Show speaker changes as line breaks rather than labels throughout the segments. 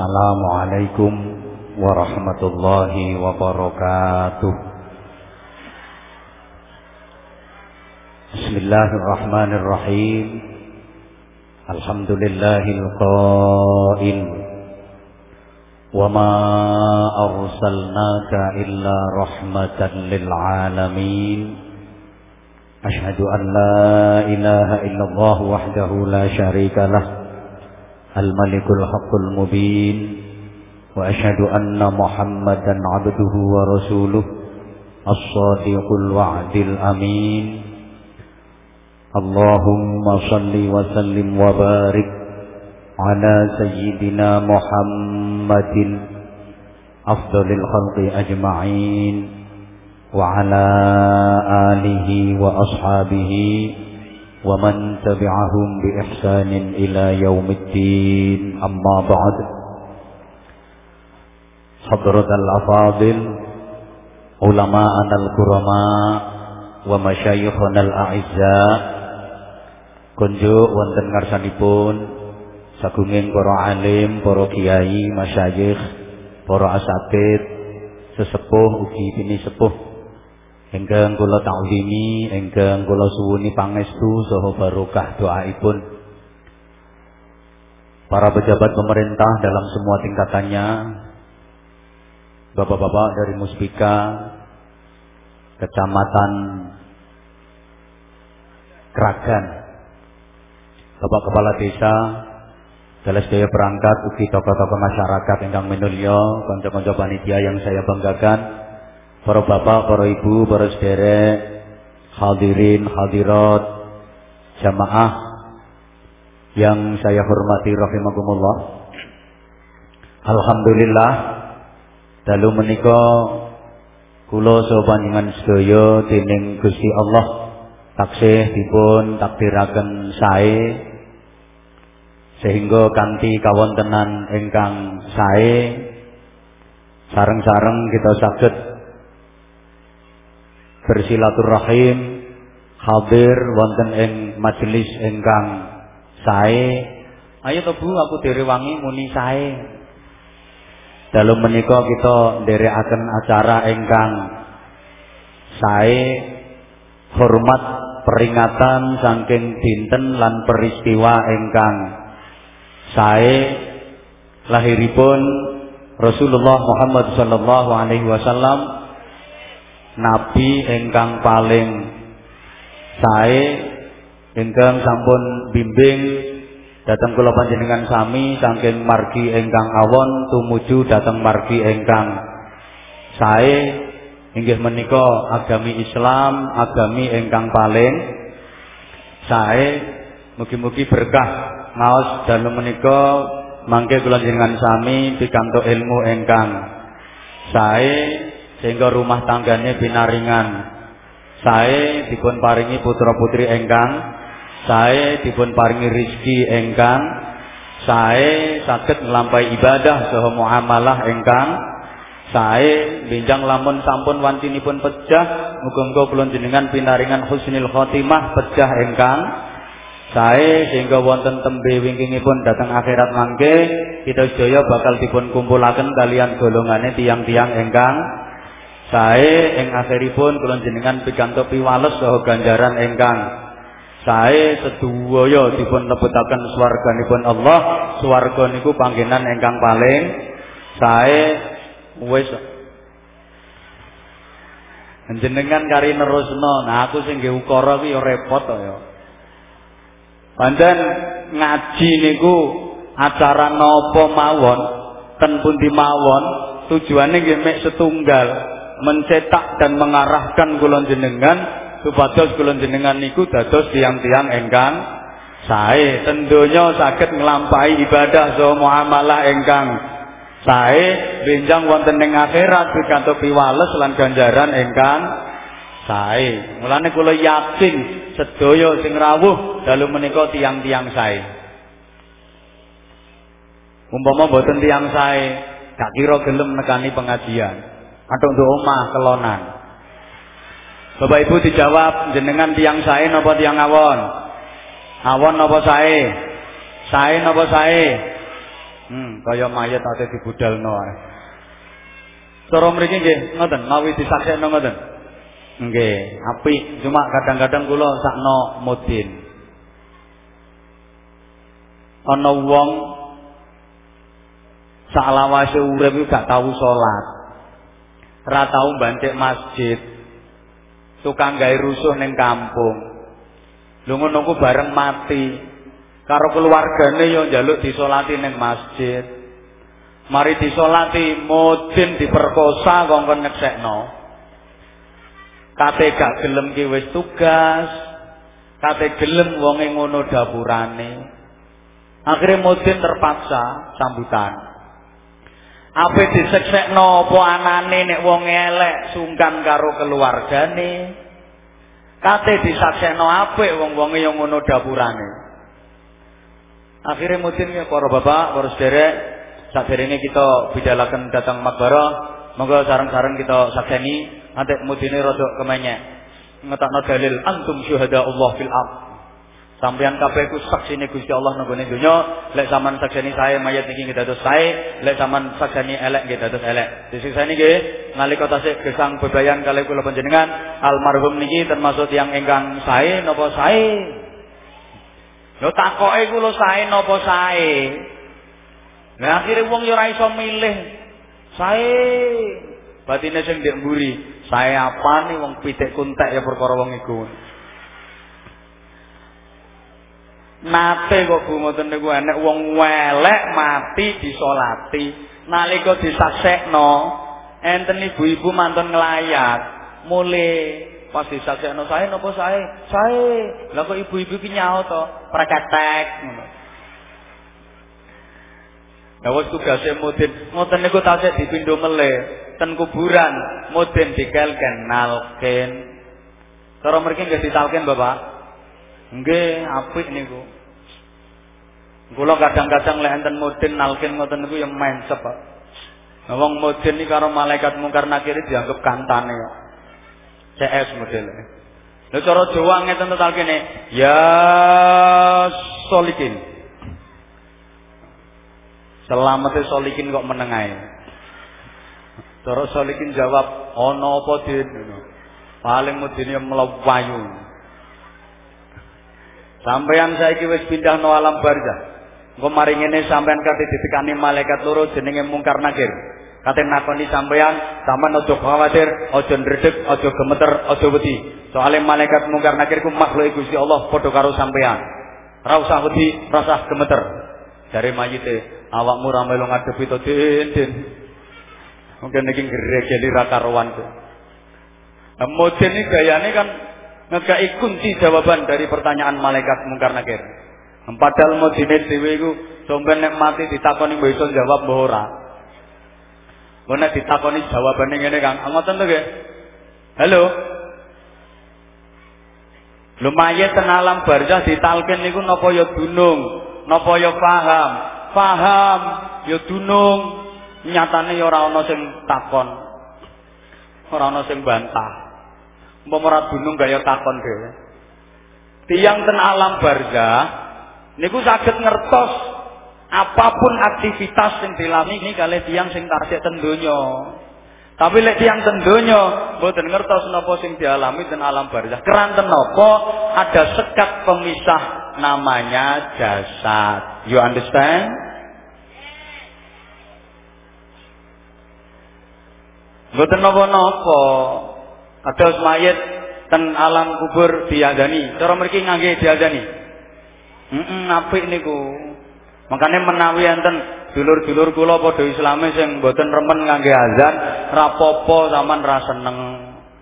Assalamualaikum warahmatullahi wabarakatuh. Bismillahirrahmanirrahim. Alhamdulillahil qail ma arsalnaka illa an la ilaha illallah wahdahu la syarika lah الملك الحق المبين وأشهد أن محمدا عبده ورسوله الصادق الوعد الأمين. اللهم صل وسلم وبارك على سيدنا محمد أفضل الخلق أجمعين وعلى آله وأصحابه ومن تبعهم بإحسان إلى يوم الدين أما بعد حضرة الأفاضل علماءنا الكرماء ومشايخنا الأعزاء kunjuk wonten ngarsanipun sagunging para alim, para kiai, masyayikh, para asatid, sesepuh ugi bini sepuh Engkang kula ta'zimi, engkang kula suwuni pangestu saha barokah doaipun. Para pejabat pemerintah dalam semua tingkatannya, Bapak-bapak dari Muspika, Kecamatan Kragan, Bapak Kepala Desa, Dalam daya perangkat ugi tokoh-tokoh masyarakat ingkang minulya, kanca-kanca panitia yang saya banggakan, para bapak, para ibu, para sederek, hadirin, hadirat, jamaah yang saya hormati rahimakumullah. Alhamdulillah dalu menika kula saha panjenengan sedaya dening Gusti Allah taksih dipun takdiraken sae sehingga kanthi kawontenan ingkang sae sareng-sareng kita saged bersilaturahim hadir wonten ing majelis ingkang sae. Ayo to Bu aku direwangi muni sae. Dalu menika kita nderekaken acara ingkang sae hormat peringatan saking dinten lan peristiwa ingkang sae. Lahiripun Rasulullah Muhammad sallallahu alaihi wasallam nabi ingkang paling sae ingkang sampun bimbing datang kula panjenengan sami saking margi ingkang awon tumuju datang margi ingkang sae. Inggih menika agami Islam agami ingkang paling sae. Mugi-mugi berkah ngaos dalem menika. Mangke kula panjenengan sami pikantuk ilmu ingkang sae sehingga rumah tangganya binaringan. Saya dipun paringi putra putri engkang saya dipun paringi rizki engkang saya sakit melampai ibadah saha muamalah engkang saya binjang lamun sampun pun pecah muga-muga kula jenengan pinaringan husnul khotimah pecah engkang saya sehingga wonten tembe wingkingipun datang akhirat mangke kita sedaya bakal dipun kumpulaken kalian golongane tiang-tiang engkang Sae ing akhiripun kula jenengan pikantuk piwales saha ganjaran ingkang sae sedaya dipun lebetaken swarganipun Allah. Swarga niku panggenan ingkang paling sae wis jenengan kari nerusno. Nah aku sing nggih ukara kuwi repot to ya. Pancen ngaji niku acara napa mawon ten pundi mawon tujuane nggih mek setunggal mencetak dan mengarahkan kulon jenengan supados kulon jenengan niku dados tiang-tiang engkang sae. Tentunya sakit nglampahi ibadah so muamalah engkang sae. Benjang wonten ing akhirat pikantuk piwales lan ganjaran engkang sae. Mulane kula yakin sedaya sing rawuh dalu menika tiang-tiang sae. Umpama boten tiang sae gak kira gelem nekani pengajian atau untuk omah kelonan. Bapak Ibu dijawab jenengan tiang sae napa tiang awon? Awon napa sae? Sae napa sae? Hmm, kaya mayat ate dibudalno ae. Cara mriki nggih ngoten, mawi disaksekno ngoten. Nggih, apik. Cuma kadang-kadang kula sakno mudin. Ana wong saklawase urip gak tau salat. Ora tau mbancik masjid. Tukang gawe rusuh ning kampung. Lho ngono ku bareng mati. Karo keluargane yo njaluk disolati ning masjid. Mari disolati mudin diperkosa kongkon nyeksekno. Kate gak gelem ki wis tugas. Kate gelem wonge ngono dapurane. Akhirnya mudin terpaksa sambutan. Apa diseksekno apa anane nek wong elek sungkan karo keluargane. Kate disaksekno apik wong-wonge yang ngono dapurane. Akhirnya mudin ya para bapak, para sederek, ini kita bidalakan datang makbarah, monggo sarang-sarang kita sakseni, nanti mudine rada kemenyek. Ngetakno dalil antum syuhada Allah fil ard. Sampeyan kabeh ku saksine Gusti Allah nang gone donya, lek sampean sakseni saya mayat niki nggih dados sae, lek sampean sakseni elek nggih dados elek. Disik niki nalika tasih gesang bebayan kalih kula panjenengan, almarhum niki termasuk yang ingkang sae napa sae? Lho takoke iku lho sae napa sae? Lah akhire wong yo ora iso milih. Sae. Batine sing ndek mburi, sae apane wong pitik kuntek ya perkara wong iku. Nate kok Bu ngoten niku enek wong welek mati disolati. Nalika disaksekno, enten ibu-ibu mantun nglayat, mulai Pas disaksekno sae napa sae? Sae. Lah kok ibu-ibu ki nyaut to, praketek ngono. Lah wis tugase mudin, ngoten niku tasih dipindho meleh ten kuburan, mudin dikelken nalken. Cara mriki nggih ditalken Bapak? Nggih, apik niku. Kula kadang-kadang lek enten mudin nalken ngoten niku ya mencep, Pak. Wong mudin iki karo malaikat mungkar nakir dianggap kantane kok. CS modelnya. Lha cara Jawa ngeten total kene, ya solikin. Selamate solikin kok meneng ae. Cara solikin jawab, ana apa din? Paling mudine mlewayu. Sampeyan saiki wis pindah no alam barzah. Engko mari ngene sampeyan kate ditekani malaikat loro jenenge mungkar nakir. Kate nakoni sampean, sampean aja khawatir, aja ndredeg, aja gemeter, aja wedi. Soale malaikat mungkar nakir ku makhluk Gusti Allah padha karo sampean. Ora usah wedi, ora usah gemeter. Dari mayite, awakmu ra melu ngadepi to den. Mungkin iki gregeli ra karuan. Moden iki gayane kan ngekai kunci jawaban dari pertanyaan malaikat mungkar nakir. Padahal modine dhewe iku sampeyan nek mati ditakoni mbok iso jawab mbok ora. Kok nek ditakoni jawabane ngene Kang, ah, ngoten to nggih? Halo. Lumayan ten alam barzah ditalkin niku napa ya dunung, napa ya paham. Paham ya dunung, nyatane ya ora sing takon. Ora sing bantah. Umpama ora dunung gaya takon dhewe. Tiang ten alam barzah niku saged ngertos apa pun aktivitas yang dilami kali tiang sing tarsik ten Tapi lek tiang ten donya mboten ngertos napa sing dialami ten alam barzah. Keranten napa ada sekat pemisah namanya jasad. You understand? Mboten napa-napa. Kados mayit ten alam kubur diadani. Cara mriki ngangge diadani. Heeh, apik niku. Makanya menawi enten dulur-dulur kula padha islame sing mboten remen ngangge azan, rapopo zaman ra seneng.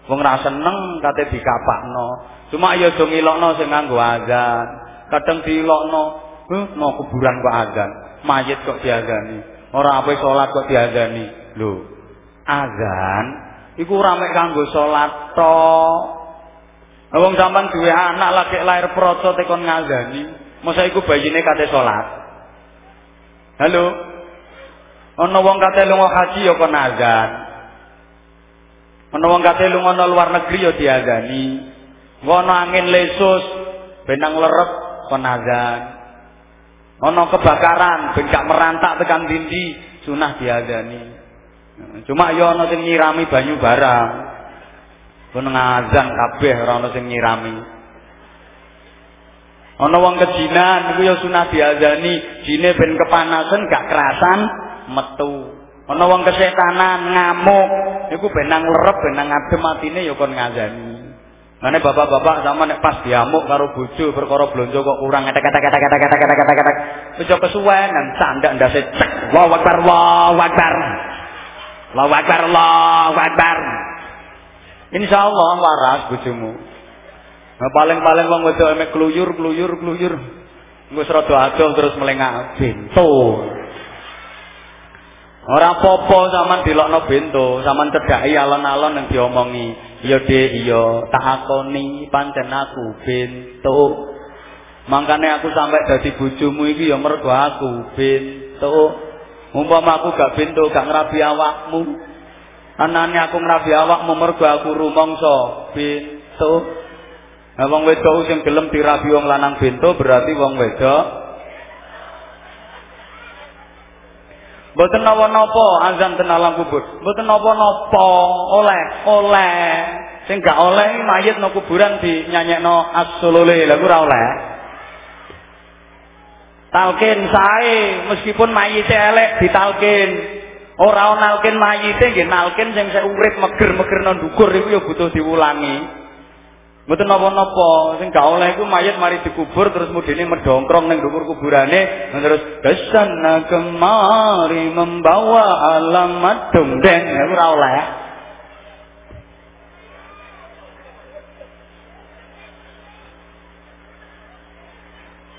Wong ra seneng kate dikapakno. Cuma ya aja ngilokno sing nganggo azan. Kadang diilokno, "Huh, no kuburan kok azan. Mayit kok diazani. Ora apa salat kok diazani." Lho, azan iku ora mek kanggo salat tok. Wong sampean duwe anak lagi lahir proto tekon ngazani, masa iku bayine kate salat. Halo. Ana wong kate lunga haji ya kon azan. Ana wong kate lunga luar negeri ya diazani. Ngono angin lesus benang lerep kon azan. Ana kebakaran ben gak merantak tekan dindi sunah diadani. Cuma yo ana sing nyirami banyu barang. Pun ngazan kabeh ora ana sing nyirami. Ana wong kejinan niku ya sunah diazani, jine ben kepanasan gak kerasan metu. Ana wong kesetanan ngamuk, niku ben nang lerep ben nang adem atine ya kon ngazani. Mane bapak-bapak sama nek pas diamuk karo bojo perkara blonjo kok kurang etek-etek-etek-etek-etek-etek-etek. Wis kesuwen nang sandak ndase cek. Akbar, Allahu Akbar. Allahu Akbar, Allahu Akbar. Insyaallah waras bojomu. Paling-paling wong wedok emek kluyur, kluyur, kluyur. Engko rada adoh terus melengak bento. Ora apa-apa sampean dilokno bento, sampean cedhaki alon-alon yang diomongi. Iya Dik, iya tak akoni pancen aku bentuk. Mangkane aku sampai dadi bojomu iki ya mergo aku bentuk. Umpama aku gak bentuk, gak ngrabi awakmu. Anane aku ngrabi awakmu mergo aku rumangsa bentuk. Nah wong wedok sing gelem dirabi wong lanang bentuk berarti wong wedok Mboten napa-napa azan ten kubur. Mboten napa-napa, oleh, oleh. Sing gak oleh mayit nang kuburan dinyanyekno as-sulule. Lha ora oleh. Talkin sae meskipun mayite elek ditalkin. Ora nalkin mayite nggih nalkin sing sik urip meger-meger nang dhukur iku ya butuh diwulangi. Mboten napa-napa, sing gak oleh iku mayit mari dikubur terus mudine medongkrong ning dhuwur kuburane terus kesana kemari membawa alamat dongdeng ora oleh.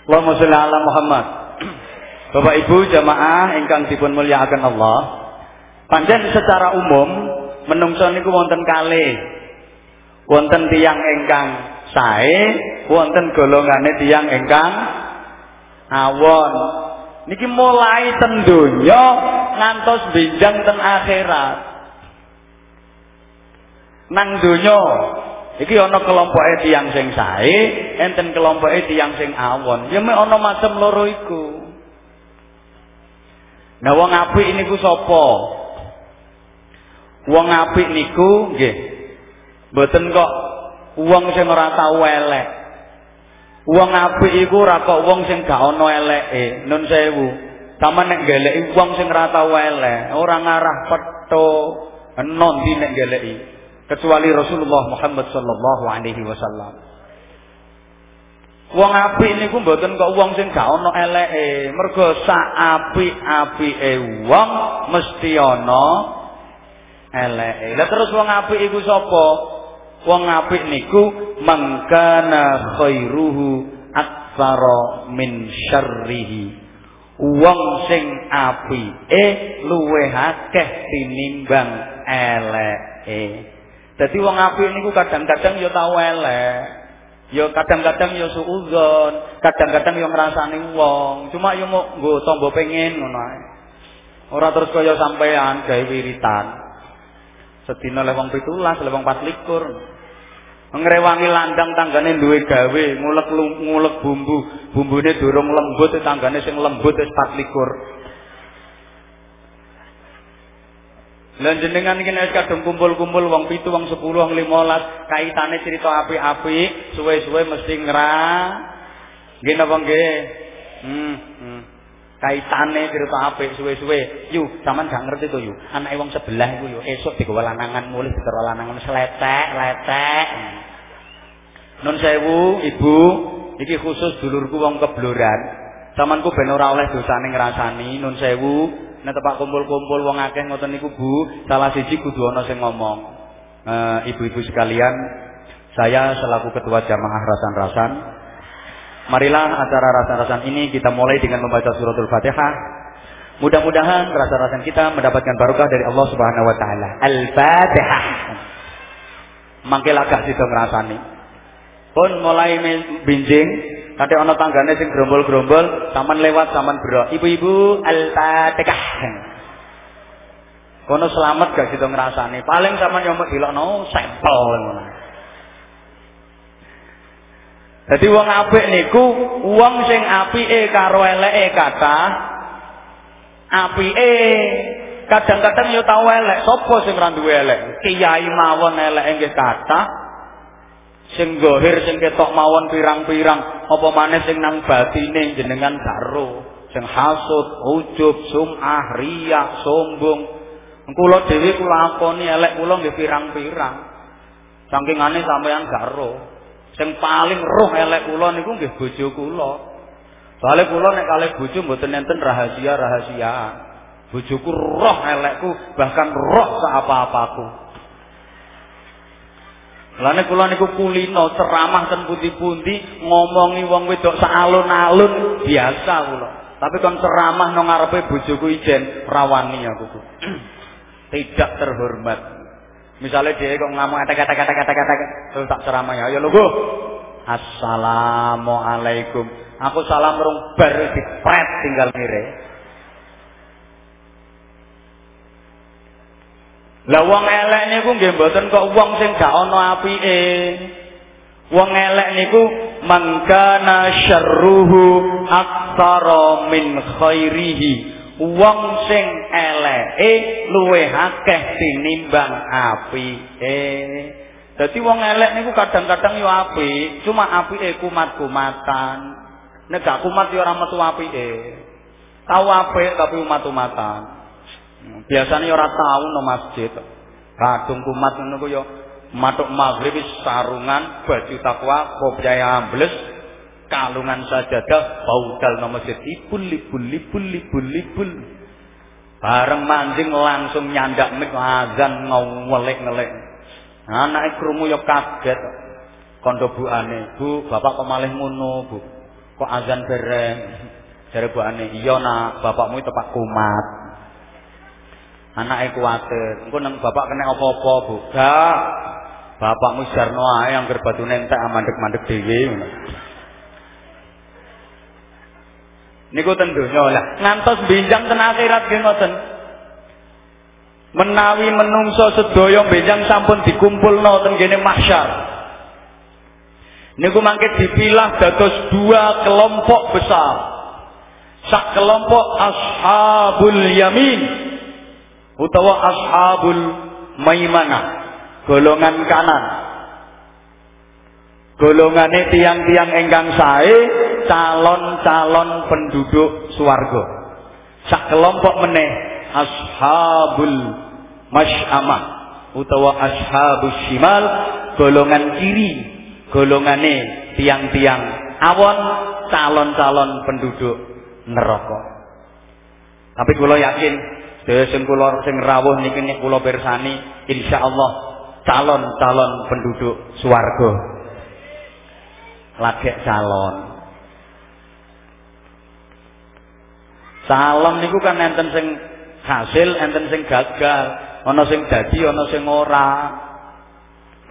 Allahumma sholli ala Muhammad. Bapak Ibu jamaah ingkang dipun mulyakaken Allah. Panjen secara umum menungso niku wonten kalih wonten tiang ingkang sae wonten golongane tiang ingkang awon niki mulai ten donya ngantos benjang ten akhirat nang donya iki ana kelompoke tiang sing sae enten kelompoke tiang sing awon ya mek ana macam loro iku Nah wong apik niku sapa? Wong apik niku nggih Mboten kok wong sing ora tau elek. Wong apik iku ora kok wong sing gak ana eleke. Nun sewu. Taman nek geleki wong sing ora tau elek, ora ngarah petho enon di nek geleki. Kecuali Rasulullah Muhammad sallallahu alaihi wasallam. Wong apik niku mboten kok wong sing gak ana eleke. Mergo sak apik-apike wong mesti ana eleke. Lah terus wong apik iku sapa? wong apik niku mangkana khairuhu aktsara min syarrihi wong sing apike luwih akeh tinimbang eleke dadi wong apik niku kadang-kadang ya tau elek Ya kadang-kadang ya suudzon, kadang-kadang ya ngrasani wong, cuma ya mau nggo tombo pengen ngono ae. Ora terus kaya sampean gawe wiritan. Sedina lewang 17, lewang 24. ngrewangi landang tanggane duwe gawe ngulek ngulek bumbu bumbune durung lembut tanggane sing lembut wis 24 Lan jenengan iki nek kadung kumpul-kumpul wong 7 wong 10 wong 15 kaitane cerita apik-apik suwe-suwe mesti ngra nggih napa nggih? Hmm, hmm. kaitane cerita apik suwe-suwe. Yu sampean gak ngerti to yu. Anake wong sebelah iku yu esuk digawa lanangan mulih dikira lanangan seletek letek nun sewu ibu iki khusus dulurku wong kebloran. Sampeanku ben ora oleh dosane ngrasani. Nun sewu nek tepak kumpul-kumpul wong akeh ngoten niku Bu salah siji kudu ana sing ngomong ibu-ibu sekalian saya selaku ketua jamaah rasan-rasan Marilah acara rasa-rasan ini kita mulai dengan membaca suratul Fatihah. Mudah-mudahan rasa-rasan kita mendapatkan barokah dari Allah Subhanahu wa taala. Al-Fatihah. Mangke lagak sida ngrasani. Pun mulai binjing, kate ana tanggane sing grombol-grombol, taman lewat taman bro. Ibu-ibu Al-Fatihah. Kono selamat gak sida ngrasani. Paling sama nyomot dilokno sampel ngono. Jadi wong apik niku wong sing apike karo eleke kata apike kadang-kadang yo tau elek sapa sing ra duwe elek kiai mawon elek nggih kata sing gohir sing ketok mawon pirang-pirang. Apa maneh sing nang batine jenengan karo sing hasud ujub sum'ah riya sombong. Kula dhewe kula akoni elek kula nggih pirang-pirang. Sangkingane sampeyan karo sing paling roh elek kula niku nggih bojo kula. Soalnya kula nek kalih bojo mboten enten rahasia-rahasiaan. Bojoku roh elekku bahkan roh apa-apaku Lane kula niku kulino ceramah ten pundi-pundi ngomongi wong wedok saalun-alun biasa kula. Tapi kon ceramah nang ngarepe bojoku ijen rawani aku. Tidak terhormat. Misalnya dia kok ngomong atek-atek-atek-atek terus tak ceramah ya. Ayo lho, Assalamualaikum. Aku salam rung bar dipret tinggal mire. Lah wong elek niku nggih mboten kok wong sing gak ana apike. Wong elek niku mangkana syarruhu aktsara min khairihi. Wong sing eleke luwih akeh tinimbang apike. Dadi wong elek niku kadang-kadang yo apik, cuma apike kumat-kumatan. Nek gak kumat yo ora metu apike. Tahu apik tapi umat-umatan. Biasanya ora tahu no masjid. Kadung kumat ngono ku yo matuk maghrib sarungan, baju takwa, kopiah ambles, kalungan sajadah, baudal no masjid ibul ibul ibul ibul ibul. Bareng manjing langsung nyandak mik azan ngawelek-ngelek. Anake krungu yo kaget. Kondo buane, Bu, bapak kok malih ngono, Bu? Kok azan bereng? Jare buane, "Iya, Nak, bapakmu tepak kumat." Anake kuwatir, engko nang bapak kena apa-apa, Bu. Gak. Bapakmu jarno ae yang batune entek mandek-mandek dhewe ngono. Niku ten donya lah. Ngantos benjang ten akhirat. Menawi menungso sedaya benjang sampun dikumpulno ten kene mahsyar. Niku mangke dipilah dados dua kelompok besar. Sak kelompok ashabul yamin utawa ashabul maimanah golongan kanan. Golongane tiang-tiang engkang sae calon-calon penduduk swarga. Sak kelompok meneh ashabul masyamah utawa ashabus shimal golongan kiri golongane tiang-tiang awon calon-calon penduduk neraka. Tapi kalau yakin Sedaya sing kula sing rawuh niki nek kula pirsani insyaallah calon-calon penduduk swarga. Lagek calon. Calon niku kan enten sing hasil, enten sing gagal, ana sing dadi, ana sing ora.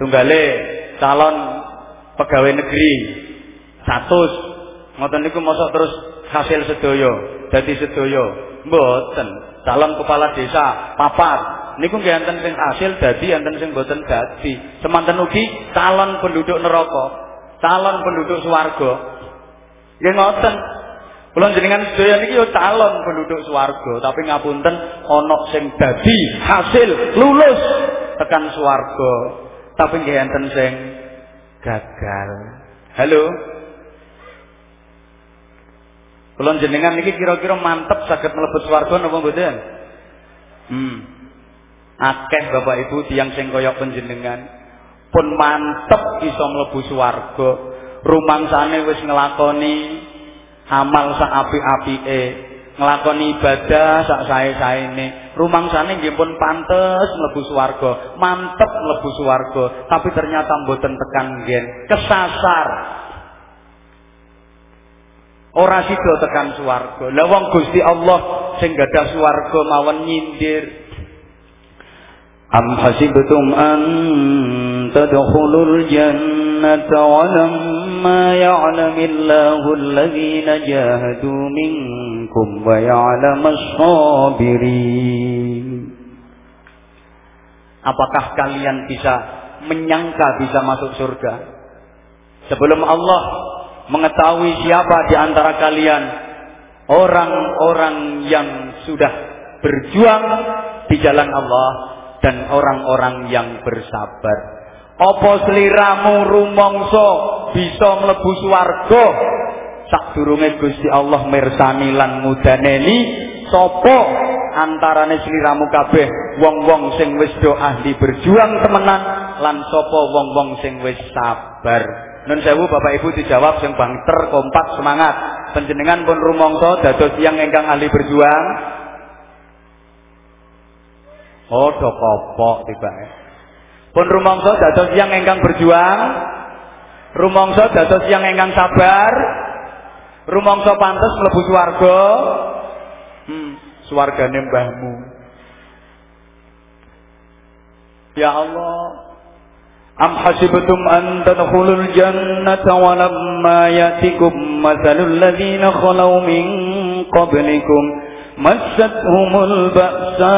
Tunggale calon pegawai negeri 100 ngoten niku mosok terus hasil sedaya, dadi sedaya. Mboten. Calon kepala desa papat. Niku nggih enten sing hasil dadi enten sing boten dadi. Semanten ugi calon penduduk neraka calon penduduk swarga. Nggih ngoten. Kula jenengan sedaya niki yo calon penduduk swarga tapi ngapunten ana sing dadi hasil lulus tekan swarga. Tapi nggih enten sing gagal. Halo Kulon jenengan niki kira-kira mantep saged mlebet swarga napa mboten? Hmm. Akeh Bapak Ibu tiyang sing kaya panjenengan pun mantep iso mlebu swarga. Rumangsane wis nglakoni amal sak apik-apike, nglakoni ibadah sak sae-saene. Rumangsane nggih pun pantes mlebu swarga, mantep mlebu swarga, tapi ternyata mboten tekan ngen, kesasar ora sida tekan swarga. Lah wong Gusti Allah sing gadah swarga mawon nyindir. Am hasibtum an tadkhulul jannata wa lamma ya'lamillahu alladhina jahadu minkum wa ya'lamas sabirin. Apakah kalian bisa menyangka bisa masuk surga? Sebelum Allah mengetahui siapa di antara kalian orang-orang yang sudah berjuang di jalan Allah dan orang-orang yang bersabar. Apa seliramu rumongso bisa mlebu swarga? Sadurunge Gusti Allah mirsani lan mudaneni sapa antarane sliramu kabeh? Wong-wong sing wis do ahli berjuang temenan lan sapa wong-wong sing wis sabar Nun sewu Bapak Ibu dijawab sing bangter kompak semangat panjenengan pun rumangsa dados tiyang ingkang ahli berjuang Oh do kopok tibake. Pun rumangsa dados yang ingkang berjuang, rumangsa dados yang ingkang sabar, rumangsa pantes mlebu swarga. Hmm, swargane mbahmu. Ya Allah, أم حسبتم أن تدخلوا الجنة ولما يأتكم مثل الذين خلوا من قبلكم مستهم البأساء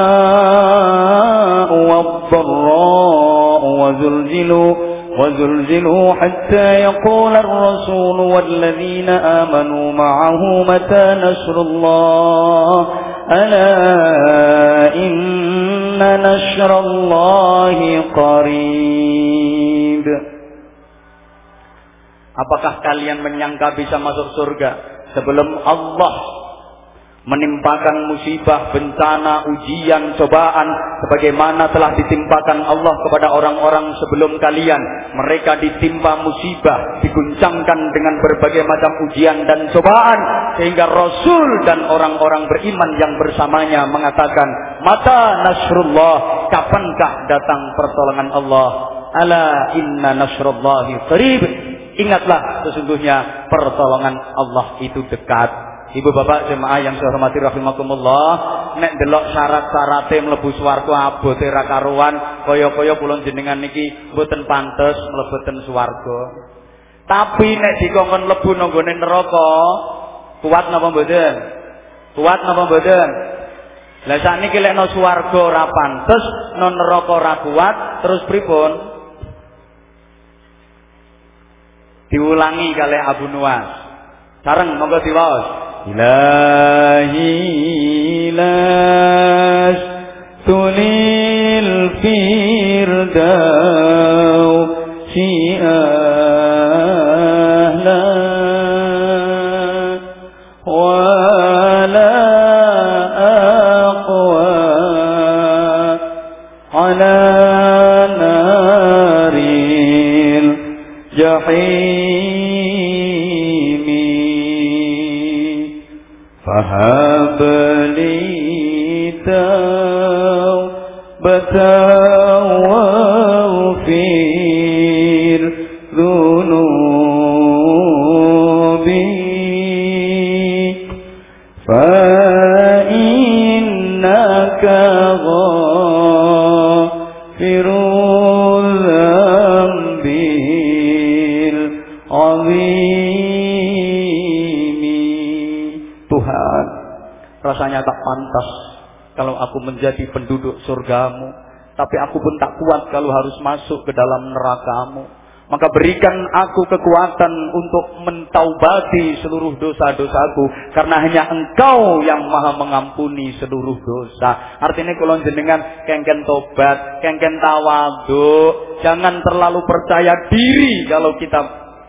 والضراء وزلزلوا وزلزلوا حتى يقول الرسول والذين آمنوا معه متى نشر الله؟ ألا إن نشر الله قريب. Apakah kalian menyangka bisa masuk surga sebelum Allah menimpakan musibah, bencana, ujian, cobaan sebagaimana telah ditimpakan Allah kepada orang-orang sebelum kalian. Mereka ditimpa musibah, diguncangkan dengan berbagai macam ujian dan cobaan sehingga Rasul dan orang-orang beriman yang bersamanya mengatakan, "Mata nasrullah, kapankah datang pertolongan Allah?" Ala inna nasrullahi qarib. Ingatlah sesungguhnya pertolongan Allah itu dekat. Ibu bapak jemaah yang saya hormati rahimakumullah, nek delok syarat-syarate mlebu swarga abote ra karuan, kaya-kaya kula jenengan niki mboten pantes mlebeten swarga. Tapi nek dikongkon mlebu nanggone neraka, kuat napa mboten? Kuat napa mboten? Lah sakniki lek no swarga ora pantes, no neraka ora kuat, terus pripun? diulangi kali Abu Nuwas. Sarang monggo diwaos. Ilahi las tunil firdaus فهب لي توبة واغفر ذنوبي. فإنك غافر الذنب rasanya tak pantas kalau aku menjadi penduduk surgamu. Tapi aku pun tak kuat kalau harus masuk ke dalam nerakamu. Maka berikan aku kekuatan untuk mentaubati seluruh dosa-dosaku. Karena hanya engkau yang maha mengampuni seluruh dosa. Artinya kalau jenengan kengken tobat, kengken tawadu. Jangan terlalu percaya diri kalau kita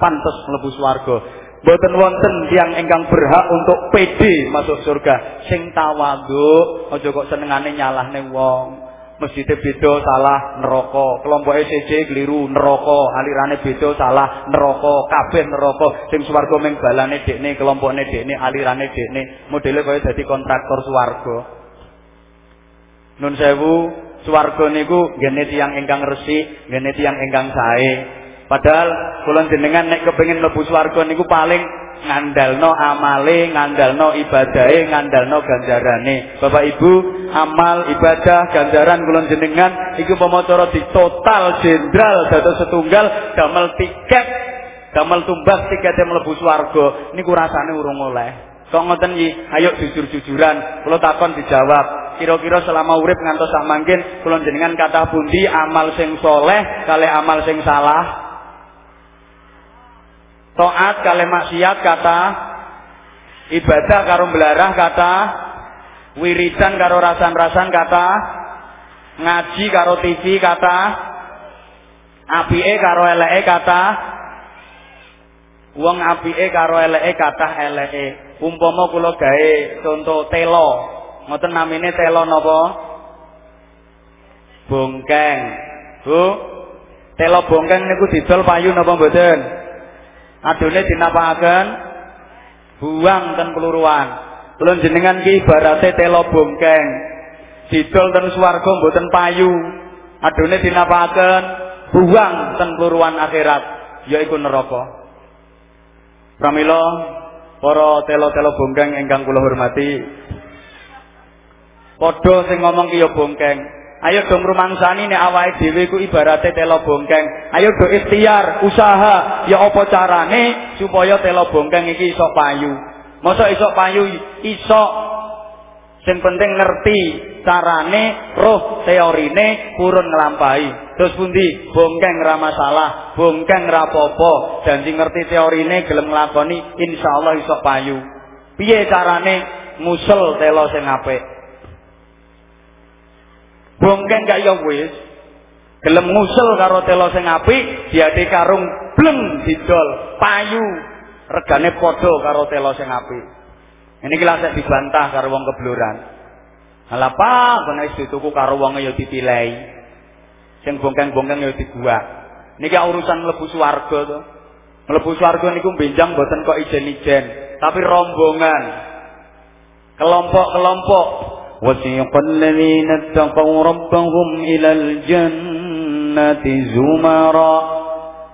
pantas melebus warga. Boten wonten tiang ingkang berhak untuk PD masuk surga. Sing tawadhu, aja kok senengane nyalahne wong. Masjid beda salah neraka, kelompok ECC keliru neraka, alirane beda salah neraka, kabeh neraka. Sing swarga ming balane dekne, kelompokne dekne, alirane dekne. Modele kaya dadi kontraktor swarga. Nun sewu, swarga niku ngene tiyang ingkang resik, ngene tiyang ingkang sae. Padahal kula jenengan nek kepengin mlebu swarga niku paling ngandalno amale, ngandalno ibadahe, ngandalno ganjarane. Bapak Ibu, amal, ibadah, ganjaran kula jenengan iku pemacara di total jenderal dados setunggal damel tiket, damel tumbas tikete mlebu swarga niku rasane urung oleh. Kok ngoten iki, ayo jujur-jujuran, kula takon dijawab. Kira-kira selama urip ngantos sak mangkin kula jenengan kata pundi amal sing soleh kali amal sing salah? Taat kali maksiat kata ibadah karo belarah kata wiridan karo rasan-rasan kata ngaji karo TV kata apike karo eleke kata wong apike karo eleke kata eleke. Umpama kula gawe contoh telo ngoten namine telo napa? Bongkeng. Bu telo bongkeng niku didol payu napa mboten adune dinapakaken buang ten peluruan. Kula jenengan ki ibarate telo bongkeng. Didol ten swarga mboten payu. Adune dinapakaken buang ten peluruan akhirat yaiku neraka. Pramila para telo-telo bongkeng ingkang kula hormati padha sing ngomong ki ya bongkeng Ayo dong rumangsani nek awake dhewe ku ibarate telo bongkeng. Ayo do ikhtiar, usaha, ya apa carane supaya telo bongkeng iki iso payu. Masa iso payu iso sing penting ngerti carane, roh teorine purun nglampahi. Terus pundi? Bongkeng ra masalah, bongkeng ra apa-apa, janji ngerti teorine gelem nglakoni insyaallah iso payu. Piye carane ngusul telo sing apik? Bongkeng gak ya wis. Gelem ngusul karo telo sing apik diade karung bleng didol payu. Regane padha karo telo sing apik. Ini kira saya dibantah karo wong kebluran. Lha apa ben wis dituku karo wong ya dipilih sing bongkeng-bongkeng ya dibuat niki urusan mlebu swarga to. Mlebu swarga niku benjang mboten kok ijen-ijen tapi rombongan. Kelompok-kelompok وسيق الذين اتقوا ربهم إلى الجنة زمرا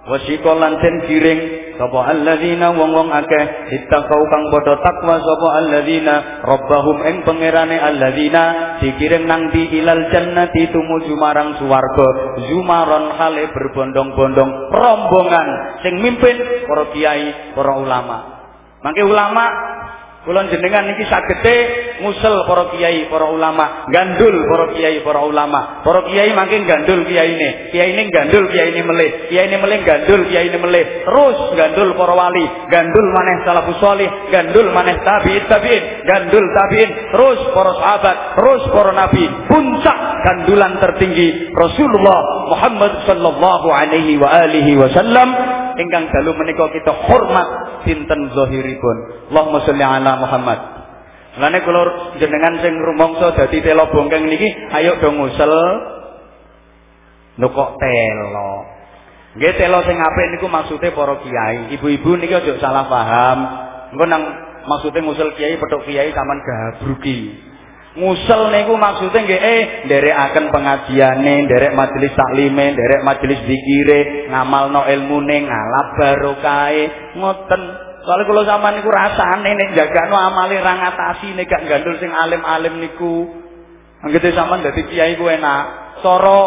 وسيق لانten kiring sapa alladzina wong-wong akeh ittaqau kang padha takwa sapa alladzina rabbahum ing pangerane alladzina dikirim nang di ilal jannati tumuju marang swarga zumaron hale berbondong-bondong rombongan sing mimpin para kiai para ulama mangke ulama Kula jenengan niki sagete ngusel para kiai, para ulama, gandul para kiai, para ulama. Para kiai makin gandul kiyaine, kiyaine gandul kiyaine melih, kiyaine melih gandul kiyaine melih. Terus gandul para wali, gandul maneh salafus salih, gandul maneh tabi'in tabi'in, gandul tabi'in, terus para sahabat, terus para nabi. Puncak gandulan tertinggi Rasulullah Muhammad sallallahu alaihi wa alihi wasallam ingkang dalu menika kita hormat sinten zahiripun. Allahumma sholli ala Muhammad. Lane kula jenengan sing rumangsa dadi telo bongkeng niki ayo do ngusel Lho kok telo. Nggih telo sing apik niku maksude para kiai. Ibu-ibu niki aja salah paham. Engko nang maksude ngusel kiai petuk kiai sampean gabruki. Ngusel niku maksudnya nggih eh nderekaken pengajiane, nderek majelis taklime, nderek majelis zikire, ngamalno ilmune, ngalap barokahe, ngoten. Soale kula sampean niku rasane nek jagano amale ra ngatasi nek gak gandul sing alim-alim niku. Anggete sampean dadi kiai ku enak. Cara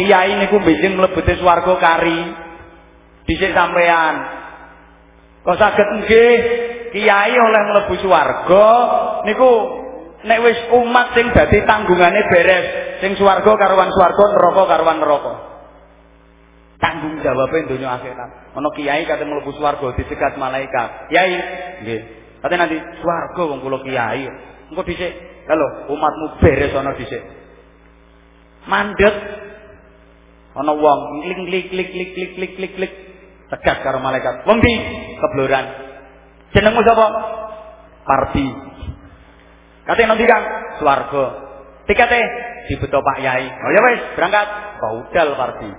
kiai niku benjing mlebete swarga kari. Dhisik sampean. Kok saged nggih kiai oleh mlebu swarga niku nek wis umat sing dadi tanggungane beres sing swarga karuan swarga neraka karuan neraka. Tanggung jawabe donya akhirat. Ana kiai kate mlebu swarga dicegat malaikat. Kiai nggih. Kate nanti swarga wong kula kiai. Engko dhisik lho umatmu beres ana dhisik. Mandek. Ana wong klik klik klik klik klik klik klik klik. Tegas karo malaikat. Wong di kebloran. Jenengmu sapa? Parti Katanya nanti Kang, swarga. Tiketnya dibeto Pak Yai. Oh ya wis, berangkat. Baudal parti.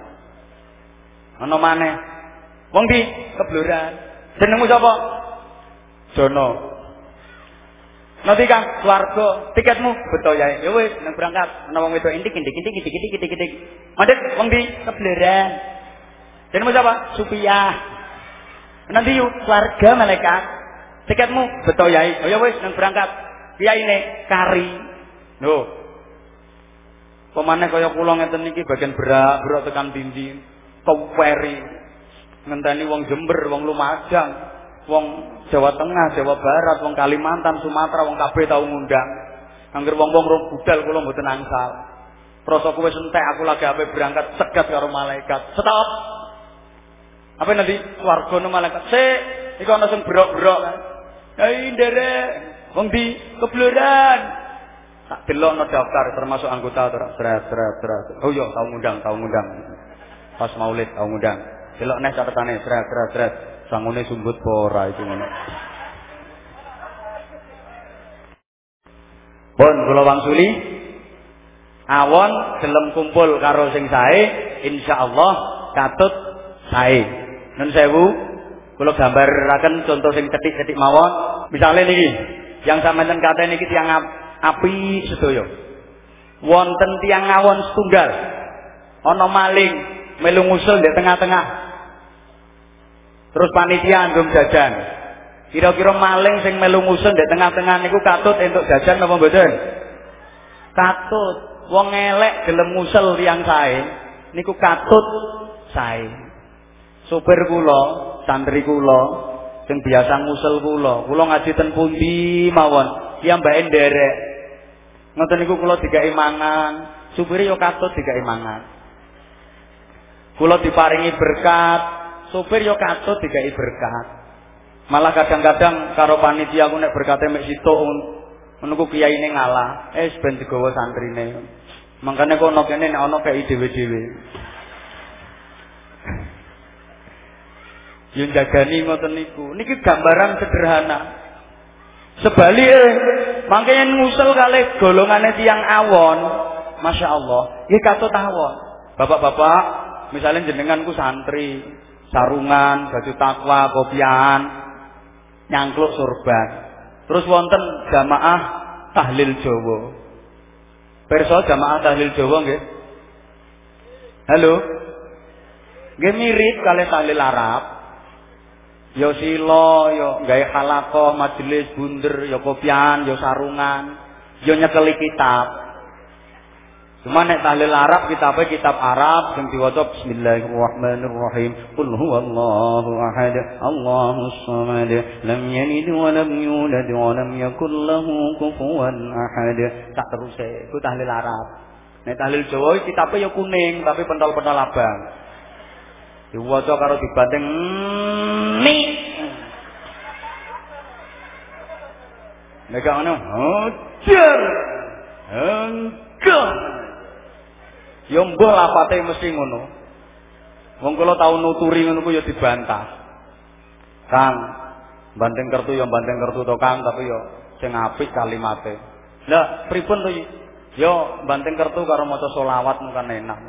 Ana maneh. Wong di kebluran. Jenengmu sapa? Jono. Nanti Kang, swarga. Tiketmu beto Yai. Ya wis, nang berangkat. Ana wong wedok intik intik intik intik intik intik intik. Mandek wong di kebluran. Jenengmu siapa? Supiah. Nanti yuk keluarga malaikat. Tiketmu beto Yai. Oh ya wis, nang berangkat. Ini kari. Lho. Pemane kaya kula ngeten niki bagian berak, berak tekan dindi, keweri. Ngenteni wong Jember, wong Lumajang, wong Jawa Tengah, Jawa Barat, wong Kalimantan, Sumatera, wong kabeh tau ngundang. Angger wong-wong rong budal kula mboten angsal. Rasa kowe entek aku lagi ape berangkat cegat karo malaikat. Stop. Apa nanti swarga malaikat? Sik, iku ana sing brok-brok. Hei nderek, wong di kebloran. Tak delokno daftar termasuk anggota ora seret seret seret. Oh iya, tau ngundang, tau ngundang. Pas Maulid tau ngundang. Delok neh catetane seret seret seret. Sangune sumbut apa ora itu ngono. Pun kula wangsuli awon gelem kumpul karo sing sae insyaallah katut sae. Nun sewu kula gambaraken contoh sing cetik-cetik mawon. Misale niki yang sampeyan kata niki tiang api sedaya. Wonten tiang awon setunggal. Ana maling melu ngusul di tengah-tengah. Terus panitia andum jajan. Kira-kira maling sing melu ngusun di tengah-tengah niku katut entuk jajan apa mboten? Katut. Wong elek gelem ngusul tiyang sae niku katut sae. Sopir kula, santri kula sing biasa ngusul kula, kula ngaji ten pundi mawon, piyambake nderek. Ngoten niku kula digawe mangan, supire yo katut digawe mangan. Kula diparingi berkat, sopir yo katut digawe berkat. Malah kadang-kadang karo panitia aku nek berkate mek sitok menunggu kiai ini ngalah. Eh ben digawa santrine. Mangkane kok ono kene nek ono kei dhewe-dhewe. Yang jagani ngoten niku. Niki gambaran sederhana. Sebaliknya, makanya ngusul kali golongannya tiang awon, masya Allah, ini katut awon. Bapak-bapak, misalnya jenenganku santri, sarungan, baju takwa, kopian, nyangkluk sorban. Terus wonten jamaah tahlil Jawa. Perso jamaah tahlil Jawa nggih? Halo? Nggih mirip kali tahlil Arab. Yo silo, yo gawe majelis bunder, yo kopian, yo sarungan, yo nyekeli kitab. Cuma nek tahlil Arab kitabe kitab Arab sing diwaca Bismillahirrahmanirrahim. Qul huwallahu ahad, Allahus samad, lam yalid wa lam yulad wa lam yakul lahu kufuwan ahad. Tak terus iku tahlil Arab. Nek tahlil Jawa kitabe ya kuning tapi pentol-pentol abang. Diwaca karo dibanting mi. Nek ngono, hajar. Engkau Ya mbah lapate mesti ngono. Wong kula tau nuturi ngono ku ya dibantah. Kang, banting kertu ya banting kertu to Kang, tapi ya sing apik kalimate. Lah, pripun to Yo banting kertu karo maca selawat kan enak.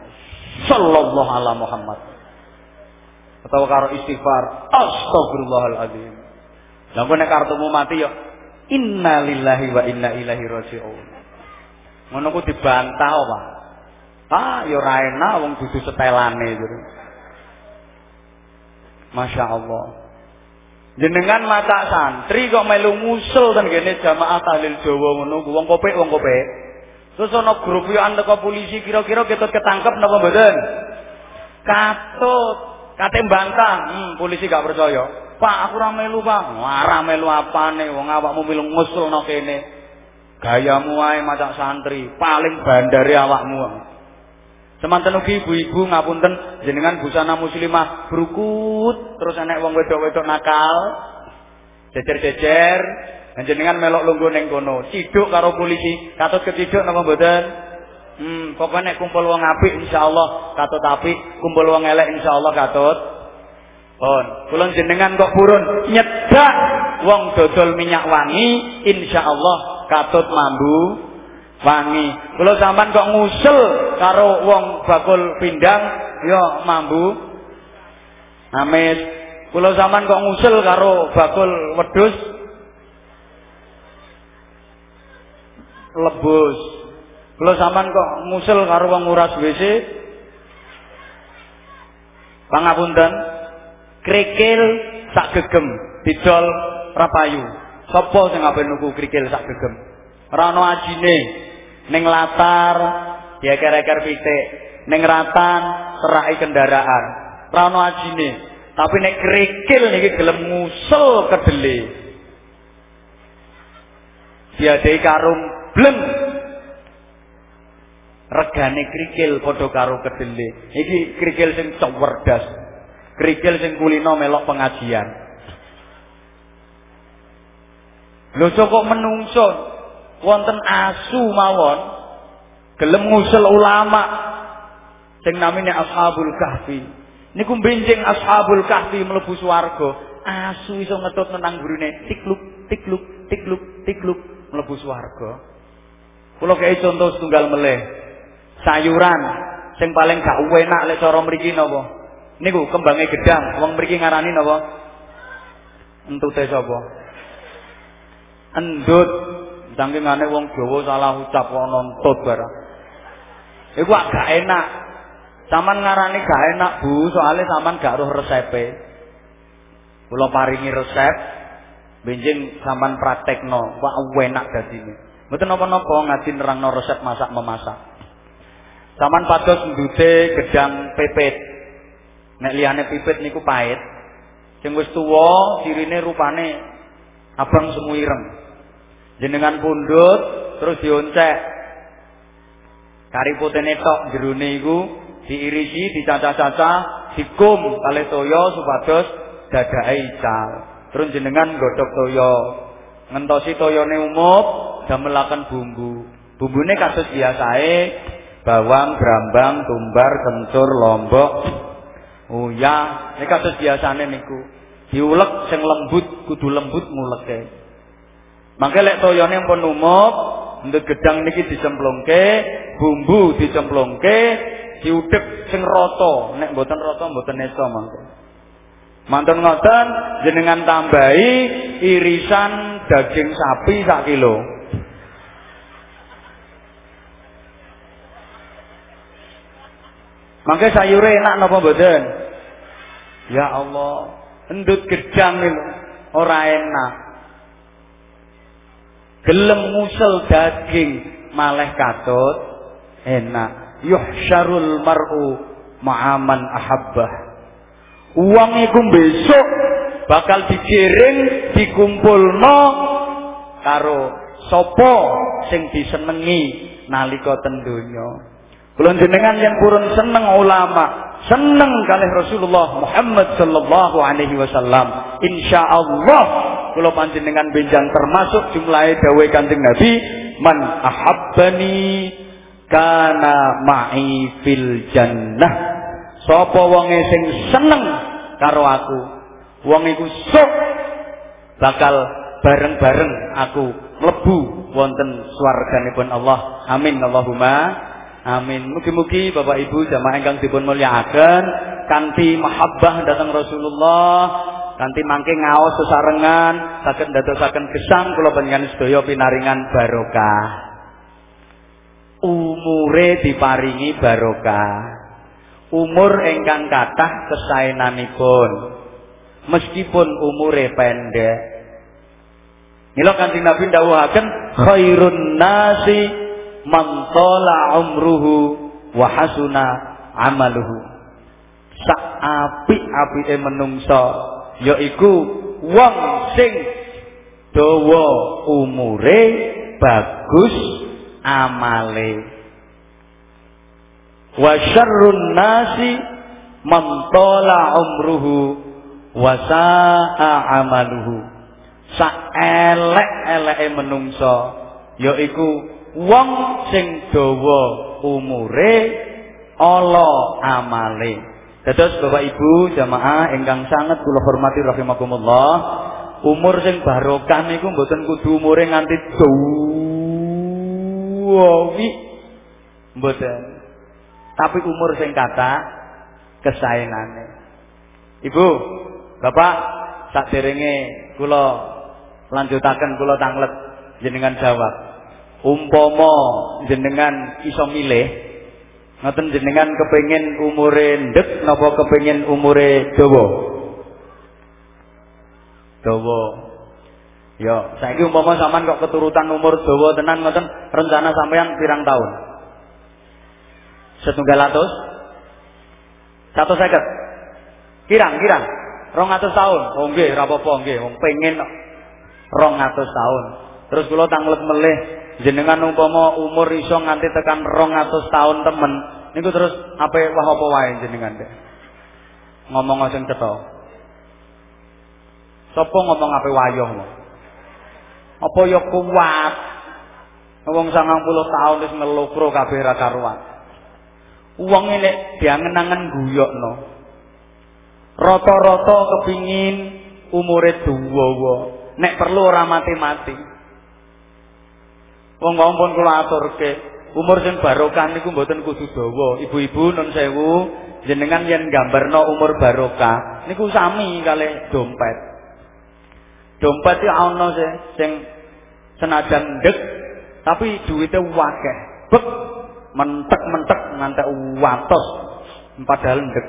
Sallallahu ala Muhammad. Atau karo istighfar, astagfirullahaladzim. Lah nek kartumu mati ya inna lillahi wa inna ilaihi raji'un. Ngono ku dibantah apa? Ah, ya ora enak wong dudu setelane gitu. Masya Allah. Jenengan mata santri kok melu ngusul ten kene jamaah tahlil Jawa ngono, wong kopek wong kopek. Terus ana grup yo anteko polisi kira-kira ketut ketangkep napa mboten? Katut, kate bantah. Hmm, polisi gak percaya. Pak, aku ora melu, Pak. Ora melu apane wong awakmu melu ngusulno kene. Gayamu ae macak santri, paling bandare awakmu. Semanten ugi ibu-ibu ngapunten jenengan busana muslimah brukut terus enek wong wedok-wedok nakal jejer-jejer jenengan melok lungguh ning kono ciduk karo polisi katut keciduk napa mboten hmm pokoknya kumpul wong apik insyaallah katut apik kumpul wong elek insyaallah katut pun kula jenengan kok purun nyedak wong dodol minyak wangi insyaallah katut mambu wangi. Kalau sampean kok ngusul karo wong bakul pindang, ya mambu. Amis. Kalau sampean kok ngusul karo bakul wedhus lebus. Kalau sampean kok ngusul karo wong nguras WC pangapunten krikil sak gegem didol rapayu. Sopo sing ape nuku krikil sak gegem? Rano ajine Ning latar dieker-eker pitik, ning ratan serai kendaraan. Ra ono ajine. Tapi nek kerikil niki gelem ngusul kedele. Diadai karung bleng. Regane krikil padha karo kedele. Iki krikil sing cewerdas. Krikil sing kulino melok pengajian. Lho kok menungso wonten asu mawon gelem ngusul ulama sing namine Ashabul Kahfi. Niku benjing Ashabul Kahfi mlebu swarga. Asu iso ngetut nang gurune tikluk tikluk tikluk tikluk mlebu swarga. Kula kei contoh setunggal meleh. Sayuran sing paling gak enak lek cara mriki napa? Niku kembange gedang, wong mriki ngarani napa? Entute sapa? Endut. Saking wong Jawa salah ucap kok nontut barang. Iku gak enak. Saman ngarani gak enak, Bu, soalnya saman gak roh resepe. Kula paringi resep, benjing saman praktekno, wah enak dadine. Mboten napa-napa ngaji nerangno resep masak memasak. Saman pados ndute gedang pipit. Nek liyane pipit niku pahit. Sing wis tuwa cirine rupane abang semu ireng. Jenengan pundhut terus dioncek. Kari putene tok jerone iku diirisi, dicacah-cacah, dikum kalih toya supados dadake ical. Terus jenengan godhog toya. Ngentosi toyone umup damelaken bumbu. Bumbune kados biasae bawang, brambang, tumbar, kencur, lombok, uyah. Nek kados biasane niku. Diulek sing lembut, kudu lembut nguleke. Mangke lek toyone pun umup, ndek gedang niki dicemplungke, bumbu dicemplungke, diudhek sing rata. Nek mboten rata mboten esa mangke. Mantun ngoten jenengan tambahi irisan daging sapi sak kilo. Mangke sayure enak napa mboten? Ya Allah, endut gedang itu ora enak. Gelem ngusel daging maleh katut enak. Yuhsyarul mar'u ma'aman ahabbah. Uang iku besok bakal digiring dikumpulno karo sapa sing disenengi nalika ten donya. Kula jenengan yang purun seneng ulama, seneng kalih Rasulullah Muhammad sallallahu alaihi wasallam. Insyaallah kula panjenengan benjang termasuk jumlahe dawuh Kanjeng Nabi, man ahabbani kana ma'i fil jannah Sapa wonge sing seneng karo aku, wong iku sok bakal bareng-bareng aku mlebu wonten swarganipun Allah. Amin Allahumma amin. Mugi-mugi Bapak Ibu jamaah ingkang dipun mulyakaken kanthi mahabbah datang Rasulullah kanthi mangke ngaos sesarengan saged ndadosaken gesang kula panjenengan sedaya pinaringan barokah. Umure diparingi barokah umur ingkang kathah kesaenanipun meskipun umure pendek Mila Kanjeng Nabi dawuhaken khairun nasi man umruhu wa hasuna amaluhu. Sak apik-apike menungsa yaiku wong sing dawa umure bagus amale wa syarrun nasi man umruhu wa sa'a amaluhu saelek-eleke menungsa yaiku wong sing dawa umure ala amale dados Bapak Ibu jamaah ingkang sangat kula hormati rahimakumullah umur sing barokah niku mboten kudu umure nganti dawa mboten tapi umur sing kata kesaenane. Ibu, Bapak, saderenge kula lanjutaken kula tanglet jenengan jawab. Umpama jenengan iso milih, ngoten jenengan kepengin umure ndek napa kepengin umure dawa? Dawa. Ya, saiki umpama sampean kok keturutan umur dawa tenan ngoten, rencana sampean pirang tahun? setunggal atus? Satu seket? Kirang kirang. Rong atus tahun? Oh nggih rapopo nggih. Wong rong atus tahun terus kula tanglet melih jenengan umpama umur iso nganti tekan rong atus tahun temen niku terus apa wah apa wae jenengan deh ngomong sing cetha sapa ngomong apa wayoh Apa ya kuat? Wong 90 tahun wis ngelokro kabeh ra karuan. Wong nek diangen-angen guyokno. Rata-rata kepingin umure dawa. Nek perlu ora mati-mati. Wong pun kula aturke, umur sing barokah niku mboten kudu dawa. Ibu-ibu nun sewu, jenengan yen gambarno umur barokah niku sami kalih dompet. Dompet iki ana sing senajan ndek tapi duwite akeh. Bek mentek-mentek ngantek watos padahal ndek.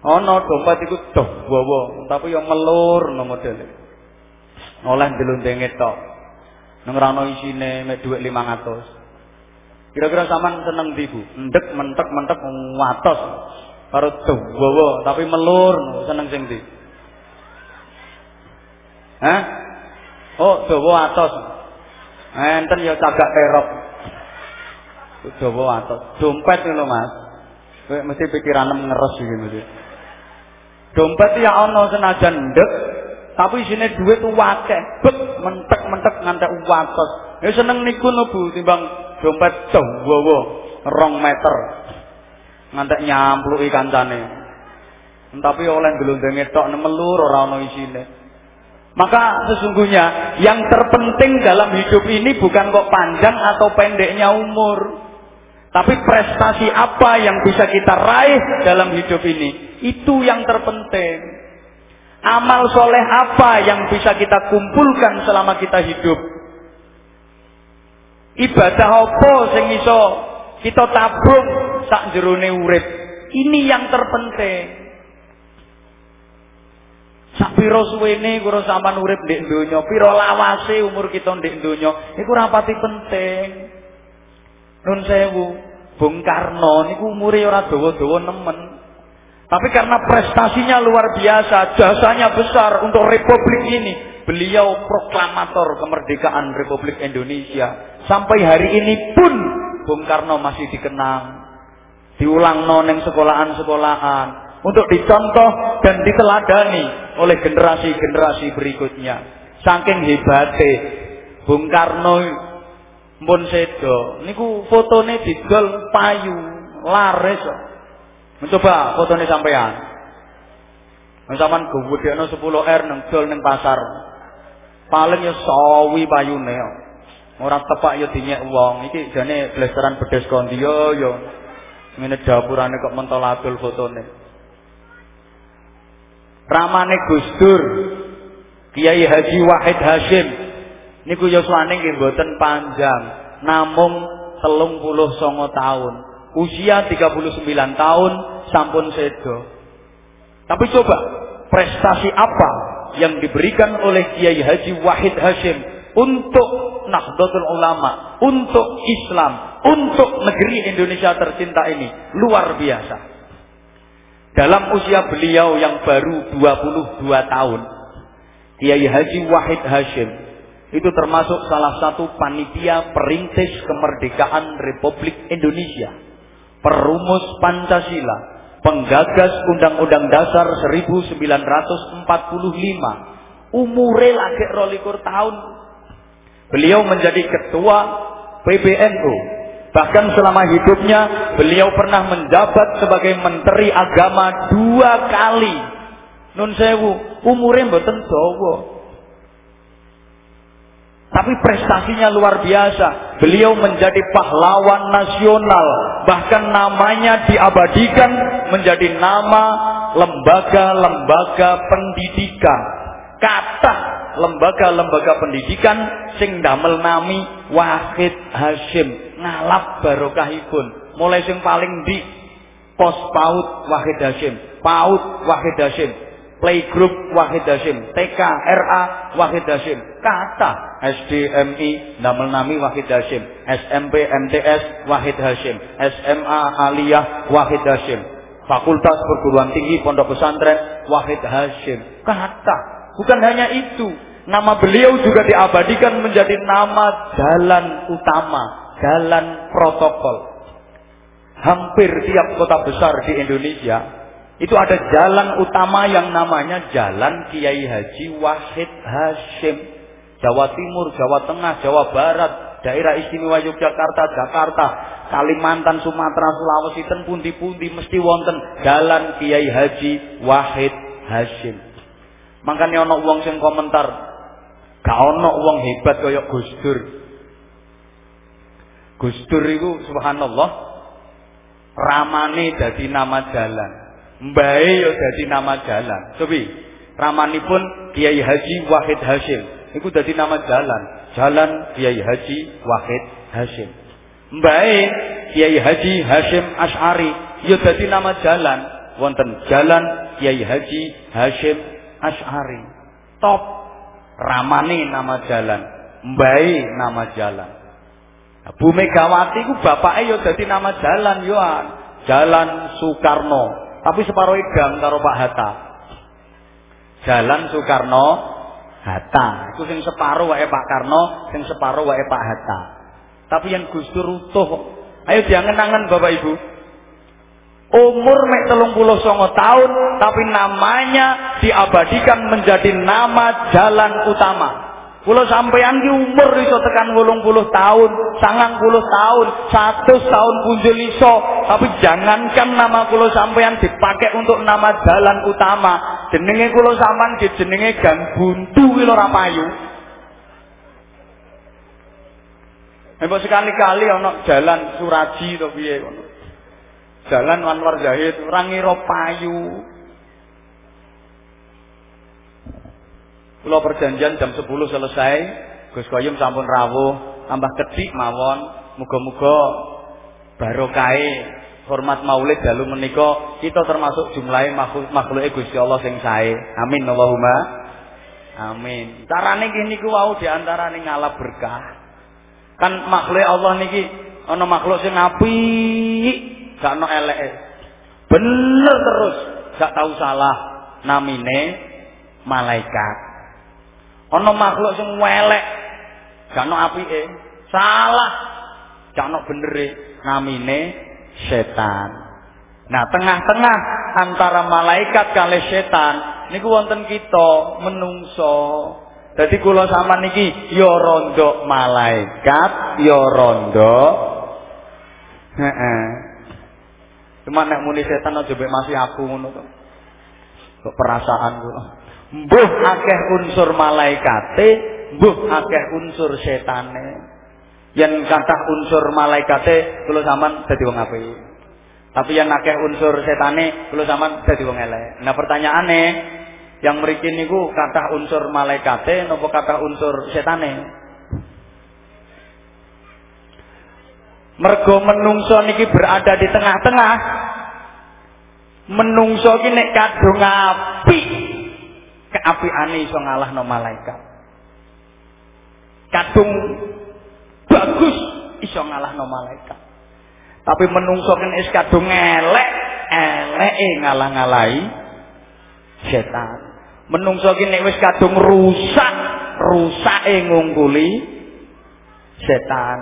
Ana dompet iku dawa tapi yang melur no modele. Oleh ndelondenge tok. Nang ora ana isine mek dhuwit 500. Kira-kira sampean seneng ndi, Bu? Ndek mentek-mentek watos karo dawa tapi melur seneng sing ndi? Hah? Oh, dawa atos. Enten ya cagak terop. Dawa atos. Dompet lho, Mas. Kowe mesti pikiran ngeres iki mesti. Dompet ya ana senajan ndek, tapi isine dhuwit akeh. Bet mentek-mentek ngantek atos. Ya seneng niku lho Bu timbang dompet dawa 2 meter. Ngantek nyampluki kancane. Tapi oleh glondenge tok nemelur ora ana isine. Maka sesungguhnya yang terpenting dalam hidup ini bukan kok panjang atau pendeknya umur. Tapi prestasi apa yang bisa kita raih dalam hidup ini. Itu yang terpenting. Amal soleh apa yang bisa kita kumpulkan selama kita hidup. Ibadah apa sing iso kita tabung sak jerone urip. Ini yang terpenting. Sak pira suwene karo sampean urip ndek donya, pira lawase umur kita ndek donya, iku ora pati penting. Nun sewu, Bung Karno niku umure ora dawa-dawa nemen. Tapi karena prestasinya luar biasa, jasanya besar untuk republik ini, beliau proklamator kemerdekaan Republik Indonesia. Sampai hari ini pun Bung Karno masih dikenang. Diulang noneng sekolahan-sekolahan untuk dicontoh dan diteladani oleh generasi-generasi berikutnya. Saking hebate Bung Karno pun sedo niku fotone didol payu laris. Mencoba fotone sampean. Sampeyan gowedekno 10 R nang dol ning pasar. Paling ya sawi payune. Ora tepak ya dinyek wong. Iki jane blesteran bedes kondi yo yo. Ngene dapurane kok mentol adol fotone. ramane Gus Dur Kiai Haji Wahid Hashim niku yuswane nggih mboten panjang namung 39 tahun usia 39 tahun sampun sedo. Tapi coba prestasi apa yang diberikan oleh Kiai Haji Wahid Hashim untuk Nahdlatul Ulama, untuk Islam, untuk negeri Indonesia tercinta ini? Luar biasa. Dalam usia beliau yang baru 22 tahun, Kiai Haji Wahid Hashim itu termasuk salah satu panitia perintis kemerdekaan Republik Indonesia, perumus Pancasila, penggagas Undang-Undang Dasar 1945, umure lagi rolikur tahun. Beliau menjadi ketua PBNU Bahkan selama hidupnya beliau pernah menjabat sebagai menteri agama dua kali. Nun sewu, umurnya mboten dawa. Tapi prestasinya luar biasa. Beliau menjadi pahlawan nasional. Bahkan namanya diabadikan menjadi nama lembaga-lembaga pendidikan. Kata lembaga-lembaga pendidikan sing damel nami Wahid Hashim ngalap barokahipun. Mulai sing paling di pos PAUD Wahid Hashim, PAUD Wahid Hashim, playgroup Wahid Hashim, TK RA Wahid Hashim, kata SDMI Damel Nami Wahid Hashim, SMP MTS Wahid Hashim, SMA Aliyah Wahid Hashim, Fakultas Perguruan Tinggi Pondok Pesantren Wahid Hashim. Kata, bukan hanya itu, nama beliau juga diabadikan menjadi nama jalan utama jalan protokol. Hampir tiap kota besar di Indonesia itu ada jalan utama yang namanya Jalan Kiai Haji Wahid Hashim. Jawa Timur, Jawa Tengah, Jawa Barat, daerah istimewa Yogyakarta, Jakarta, Kalimantan, Sumatera, Sulawesi, dan pundi-pundi mesti wonten jalan Kiai Haji Wahid Hashim. Makanya ono wong sing komentar, gak ono wong hebat kaya Gus Dur. Gus Dur itu subhanallah ramane dadi nama jalan. Mbae yo dadi nama jalan. Cobi, pun Kiai Haji Wahid Hashim. Iku dadi nama jalan. Jalan Kiai Haji Wahid Hashim. Mbae Kiai Haji Hashim Ash'ari. Yo dadi nama jalan. Wonten jalan Kiai Haji Hashim Ash'ari. Top. Ramane nama jalan. Mbae nama jalan. Bu Megawati ku bapaknya yo dadi nama jalan yoan. Jalan Soekarno. Tapi separuh gang karo Pak Hatta. Jalan Soekarno Hatta. Itu sing separuh wae Pak Karno, sing separuh wae Pak Hatta. Tapi yang Gus Dur utuh. Ayo diangen-angen Bapak Ibu. Umur mek telung puluh songo tahun, tapi namanya diabadikan menjadi nama jalan utama. Kulo sampeyan ki umur iso tekan 80 tahun, 90 tahun, 100 tahun punjul iso, tapi jangankan nama kulo sampeyan dipakai untuk nama jalan utama. Jenenge kulo sampean di jenenge Gang Buntu ki ora payu. Mbok sekali-kali ana jalan Suraji to piye. Jalan Anwar Zahid ora ngira payu. Kula perjanjian jam 10 selesai, Gus Koyum sampun rawuh, tambah kedik mawon. Muga-muga barokahe hormat maulid dalu menika kita termasuk jumlahe makhluk makhluke Gusti Allah sing sae. Amin Allahumma. Amin. Carane iki niku wau diantarane ngalap berkah. Kan makhluk Allah niki ana makhluk sing apik, gak ana eleke. Bener terus, gak tahu salah. Namine malaikat. Ana makhluk sing welek, gak ono apike. Salah. Gak ono benere, namine setan. Nah, tengah-tengah antara malaikat kali setan niku wonten kita menungso. Dadi kula sama niki ya rondo malaikat, ya rondo heeh. Cuma nek muni setan aja masih aku ngono to. Kok perasaan kula. Mbuh akeh unsur malaikate, mbuh akeh unsur setane. Yang kata unsur malaikate kula sampean dadi wong apik. Tapi yang akeh unsur setane kula sampean dadi wong elek. Nah pertanyaane, yang mriki niku kata unsur malaikate napa kata unsur setane? Mergo menungso niki berada di tengah-tengah. Menungso nek kadung apik keapiane iso ngalahno malaikat. Kadung bagus iso ngalahno malaikat. Tapi menungso kan is kadung elek, eleke ngalah-ngalahi setan. Menungso ki nek wis kadung rusak, rusake ngungkuli setan.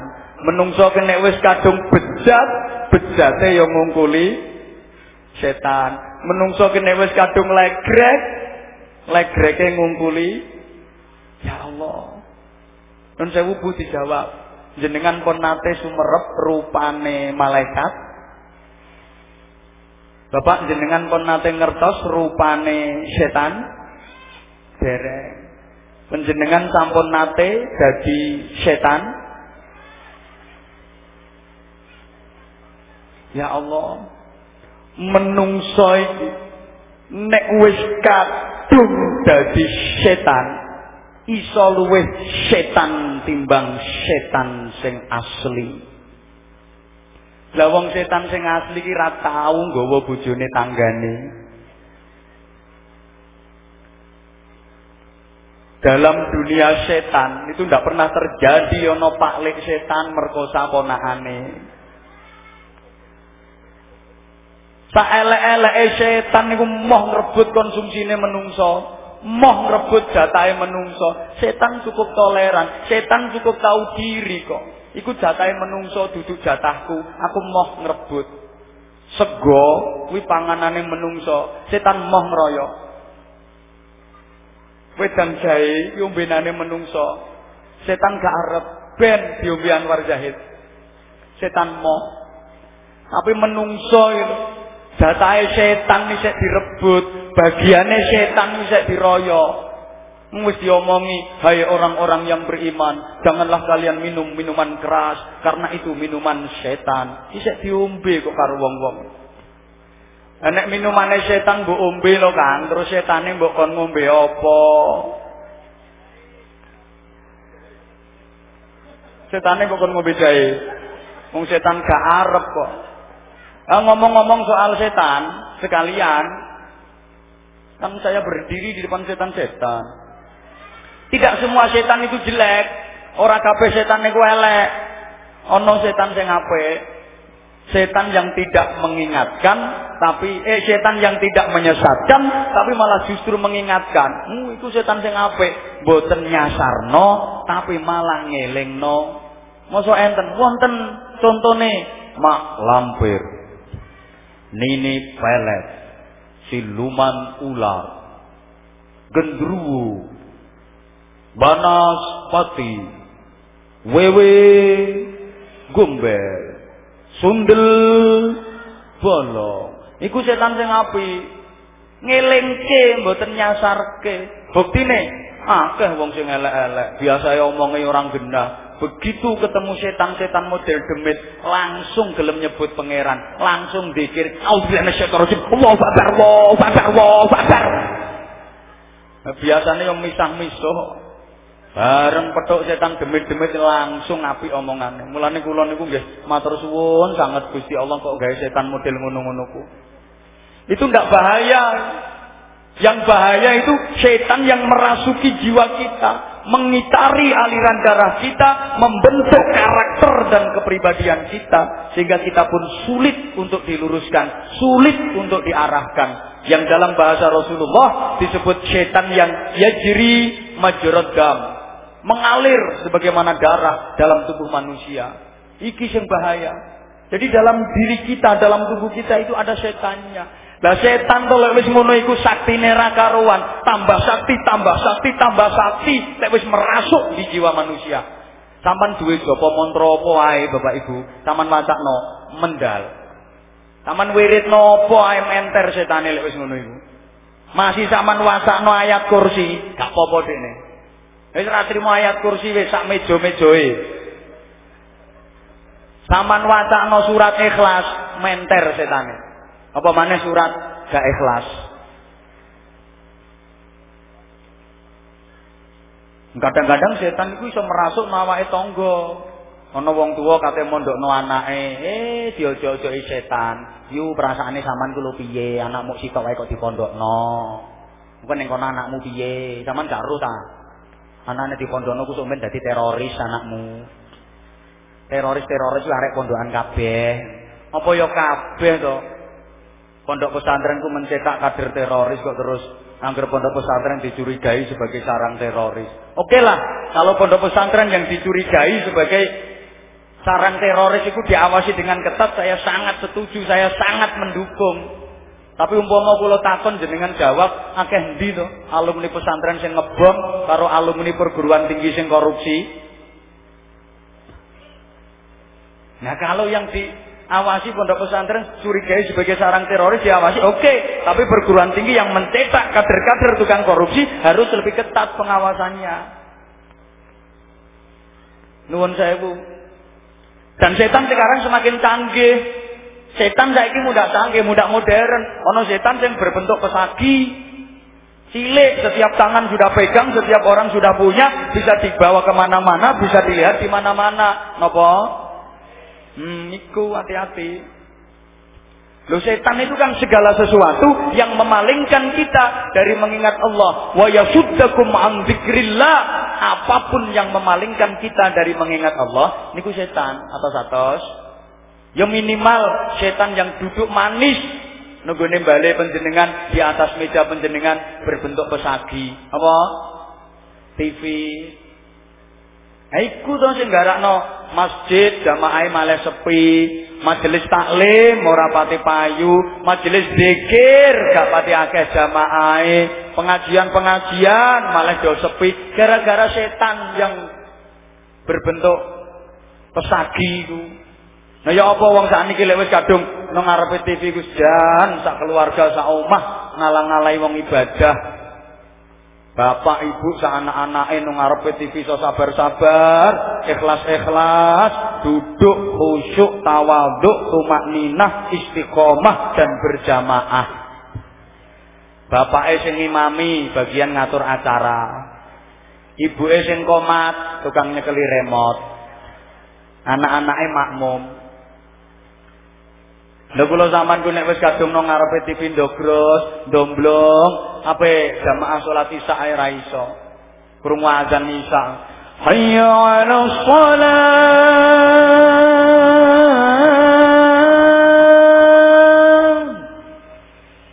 Menungso ki nek wis kadung bejat, bejate yo ngungkuli setan. Menungso ki nek wis kadung legrek, legreke ngungkuli ya Allah. Nun sewu bu dijawab jenengan pun nate sumerep rupane malaikat. Bapak jenengan pun nate ngertos rupane setan. Dereng. Penjenengan sampun nate jadi setan. Ya Allah. Menungso iki. Nek wis kadung dadi setan iso luwih setan timbang setan sing asli. Lah wong setan sing asli ki ra tau nggawa bojone tanggane. Dalam dunia setan itu tidak pernah terjadi ono paklik setan merkosa ponakane Tak elek-eleke setan niku moh ngrebut konsumsine menungso, moh ngrebut jatahe menungso. Setan cukup toleran, setan cukup tahu diri kok. Iku jatahe menungso duduk jatahku, aku moh ngrebut. Sego kuwi panganane menungso, setan moh ngeroyok. wedang jahe ombenane menungso. Setan gak arep ben diombe Anwar Zahid. Setan mo. Tapi menungso itu jatahe setan isek direbut, bagiannya setan isek diroyok. Wis diomongi, hai orang-orang yang beriman, janganlah kalian minum minuman keras karena itu minuman setan. Isek diombe kok karo wong-wong. Nek minumane setan mbok ombe lho Kang, terus setane mbok kon ngombe apa? Setane mbok kon ngombe jahe. Wong setan gak arep kok. Ngomong-ngomong soal setan, sekalian kan saya berdiri di depan setan-setan. Tidak semua setan itu jelek. Orang kabeh setan itu elek. Ono setan sing apik. Setan yang tidak mengingatkan, tapi eh setan yang tidak menyesatkan, tapi malah justru mengingatkan. Hmm, itu setan sing apik. Boten nyasarno, tapi malah ngelingno. Mosok enten wonten contone mak lampir. Nini pelet. Siluman ular. Gendruwo Banaspati, Wewe Gombel, Sundel Bolong. Iku setan sing api. Ngelingke mboten nyasarke. Buktine akeh wong sing elek-elek, biasa omongi orang genah. Begitu ketemu setan-setan model demit, langsung gelem nyebut pangeran, langsung dikir. Allahu akbar, Allahu akbar, Allahu akbar. Biasanya yang misah-misuh Bareng petuk setan demit-demit langsung api omongannya. Mulane kula niku nggih matur suwun sangat Gusti Allah kok gawe setan model ngono-ngono. Itu enggak bahaya. Yang bahaya itu setan yang merasuki jiwa kita, mengitari aliran darah kita, membentuk karakter dan kepribadian kita sehingga kita pun sulit untuk diluruskan, sulit untuk diarahkan. Yang dalam bahasa Rasulullah disebut setan yang yajri majrad dam, mengalir sebagaimana darah dalam tubuh manusia. Iki yang bahaya. Jadi dalam diri kita, dalam tubuh kita itu ada setannya. Lah setan to lek wis ngono iku saktine ra karuan, tambah sakti, tambah sakti, tambah sakti, lek wis merasuk di jiwa manusia. Sampan duwe japa mantra apa wae Bapak Ibu, sampean wacakno mendal. Sampean wiridno apa ae menter setane lek wis ngono iku. Masih sampean wasakno ayat kursi, gak apa-apa dekne. Wis ora trimo ayat kursi wis sak meja-mejoe. Saman wacana surat ikhlas menter setane. Apa maneh surat gak ikhlas. Kadang-kadang setan itu bisa merasuk mawake tangga. Ana wong tuwa kate mondokno anake, eh diojo-ojoki setan. Yu perasaane sampean ku lho piye? Anakmu sitok wae kok dipondokno. Mungkin ning kono anakmu piye? Sampean gak ro ta? Anaknya di pondokno ku sampean dadi teroris anakmu. Teroris-teroris arek pondokan kabeh. Apa ya kabeh to? Pondok pesantren ku mencetak kader teroris kok terus angger pondok pesantren dicurigai sebagai sarang teroris. Oke lah, kalau pondok pesantren yang dicurigai sebagai sarang teroris itu diawasi dengan ketat, saya sangat setuju, saya sangat mendukung. Tapi umpama kula takon jenengan jawab akeh endi to alumni pesantren sing ngebom karo alumni perguruan tinggi sing korupsi? Nah, kalau yang diawasi pondok pesantren curigai sebagai sarang teroris diawasi oke, okay. tapi perguruan tinggi yang mencetak kader-kader tukang korupsi harus lebih ketat pengawasannya. Nuwun saya Bu. Dan setan sekarang semakin canggih. Setan saiki mudah canggih, mudah modern. Ono setan yang berbentuk pesagi. Cilik, setiap tangan sudah pegang, setiap orang sudah punya, bisa dibawa ke mana-mana, bisa dilihat di mana-mana. Nopo? Hmm, iku hati-hati. Loh setan itu kan segala sesuatu yang memalingkan kita dari mengingat Allah. Wa yasuddakum an dzikrillah. Apa pun yang memalingkan kita dari mengingat Allah, niku setan atau satos. Ya minimal setan yang duduk manis nunggune bale penjenengan di atas meja penjenengan berbentuk pesagi. Apa? TV. Ha iku to sing garakno masjid jamaah malah sepi, majelis taklim ora pati payu, majelis zikir gak pati akeh jamaahe, pengajian-pengajian malah jauh sepi gara-gara setan yang berbentuk pesagi itu. Nah ya apa wong sakniki lek wis kadung nang TV ku sak keluarga sak omah ngalang-alai wong ibadah Bapak ibu anak-anak nang ngarepe TV so sabar-sabar, ikhlas-ikhlas, duduk khusyuk, tawaduk, tumak ninah, istiqomah dan berjamaah. Bapak sing imami bagian ngatur acara. Ibu sing komat, tukang nyekeli remote. Anak-anake makmum. Lha kula sampean ku nek wis kadung nang ngarepe TV ndogros, ndomblong, ape jamaah salat Isya ae ra iso. Krungu azan Isya. Hayya 'alas shalah.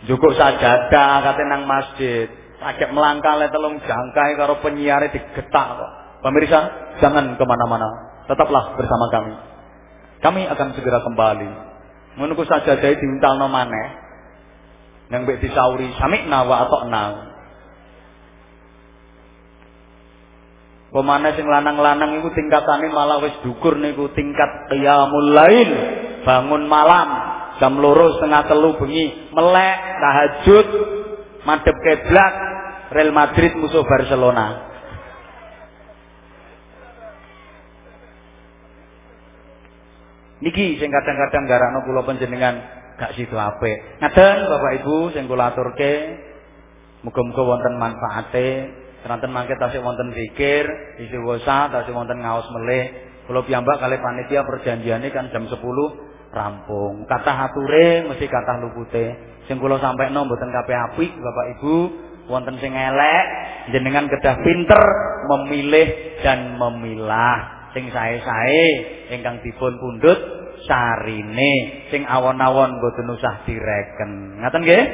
Cukup sajadah kate nang masjid. Sakit melangkah le telung jangkai karo penyiare digetak kok. Pemirsa, jangan ke mana-mana. Tetaplah bersama kami. Kami akan segera kembali. Ngono saja dai diuntalno maneh. Nang mbek disauri samikna wa atokna. Pemane sing lanang-lanang iku tingkatane malah wis dukur niku tingkat qiyamul lail, bangun malam jam loro setengah telu bengi melek tahajud madhep kiblat Real Madrid musuh Barcelona Niki sing kadang-kadang garakno kula panjenengan gak sido apik. Ngaten Bapak Ibu sing kula aturke muga-muga wonten manfaate. Seranten mangke tasih wonten zikir, isi wosa, tasih wonten ngaos melih. Kula piyambak kali panitia perjanjiane kan jam 10 rampung. Kata ature mesti kata lupute. Sing kula sampekno mboten kabeh apik Bapak Ibu. Wonten sing elek, jenengan kedah pinter memilih dan memilah sing sae-sae ingkang dipun pundhut sarine sing awon-awon boten usah direken. Ngaten nggih?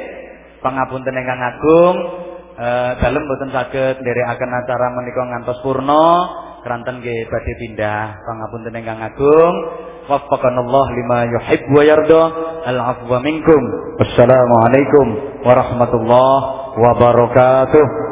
Pangapunten ingkang agung eh dalem boten saged nderekaken acara menika ngantos purna. Keranten nggih badhe pindah. Pangapunten ingkang agung waffaqanallah lima yuhib wa yarda al afwa minkum. Wassalamualaikum warahmatullahi wabarakatuh